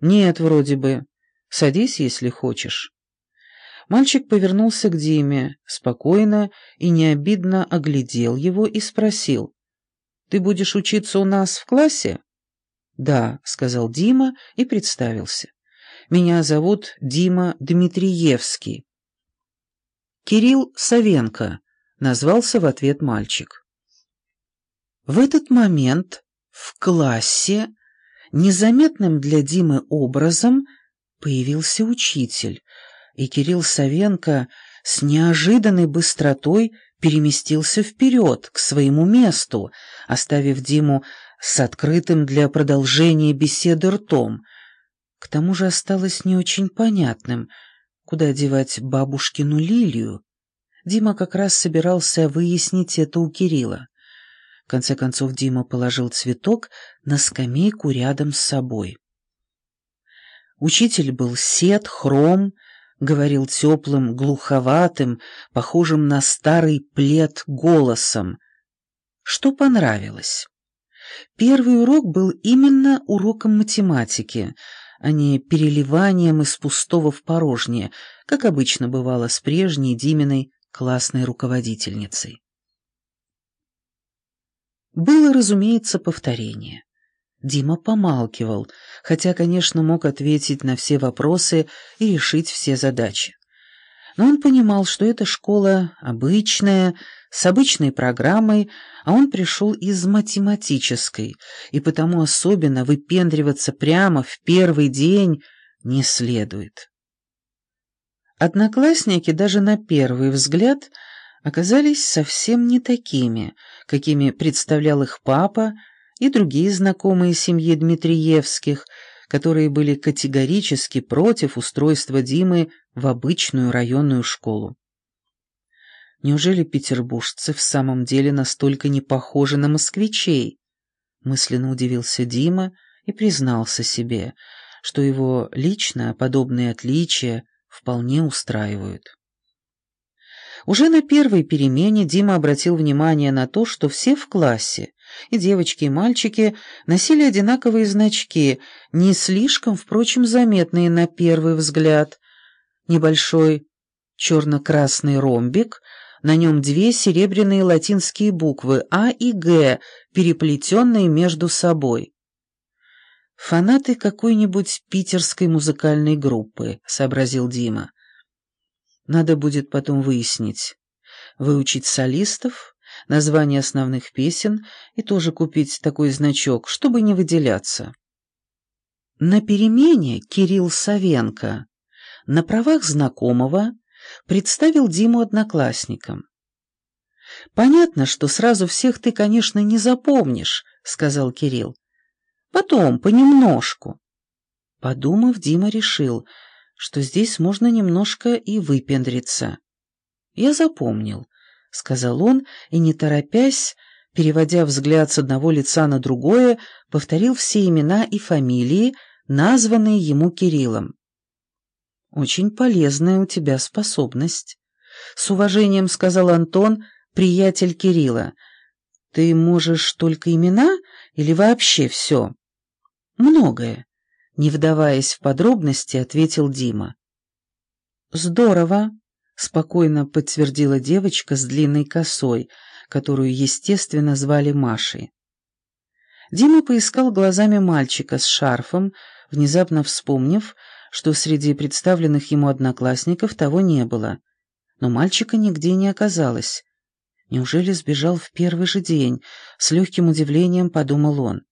«Нет, вроде бы. Садись, если хочешь». Мальчик повернулся к Диме, спокойно и необидно оглядел его и спросил. «Ты будешь учиться у нас в классе?» «Да», — сказал Дима и представился. «Меня зовут Дима Дмитриевский». «Кирилл Савенко», — назвался в ответ мальчик. В этот момент в классе незаметным для Димы образом появился учитель, и Кирилл Савенко с неожиданной быстротой переместился вперед, к своему месту, оставив Диму с открытым для продолжения беседы ртом. К тому же осталось не очень понятным, куда девать бабушкину лилию. Дима как раз собирался выяснить это у Кирилла. В конце концов Дима положил цветок на скамейку рядом с собой. Учитель был сед, хром, говорил теплым, глуховатым, похожим на старый плед голосом. Что понравилось? Первый урок был именно уроком математики, а не переливанием из пустого в порожнее, как обычно бывало с прежней Диминой классной руководительницей. Было, разумеется, повторение. Дима помалкивал, хотя, конечно, мог ответить на все вопросы и решить все задачи. Но он понимал, что эта школа обычная, с обычной программой, а он пришел из математической, и потому особенно выпендриваться прямо в первый день не следует. Одноклассники даже на первый взгляд оказались совсем не такими, какими представлял их папа, и другие знакомые семьи Дмитриевских, которые были категорически против устройства Димы в обычную районную школу. Неужели петербуржцы в самом деле настолько не похожи на москвичей? Мысленно удивился Дима и признался себе, что его лично подобные отличия вполне устраивают. Уже на первой перемене Дима обратил внимание на то, что все в классе, и девочки, и мальчики, носили одинаковые значки, не слишком, впрочем, заметные на первый взгляд. Небольшой черно-красный ромбик, на нем две серебряные латинские буквы «А» и «Г», переплетенные между собой. «Фанаты какой-нибудь питерской музыкальной группы», — сообразил Дима. Надо будет потом выяснить. Выучить солистов, название основных песен и тоже купить такой значок, чтобы не выделяться. На перемене Кирилл Савенко на правах знакомого представил Диму одноклассникам. «Понятно, что сразу всех ты, конечно, не запомнишь», — сказал Кирилл. «Потом, понемножку». Подумав, Дима решил — что здесь можно немножко и выпендриться. «Я запомнил», — сказал он, и, не торопясь, переводя взгляд с одного лица на другое, повторил все имена и фамилии, названные ему Кириллом. «Очень полезная у тебя способность», — с уважением сказал Антон, приятель Кирилла. «Ты можешь только имена или вообще все?» «Многое. Не вдаваясь в подробности, ответил Дима. «Здорово», — спокойно подтвердила девочка с длинной косой, которую, естественно, звали Машей. Дима поискал глазами мальчика с шарфом, внезапно вспомнив, что среди представленных ему одноклассников того не было. Но мальчика нигде не оказалось. Неужели сбежал в первый же день? С легким удивлением подумал он.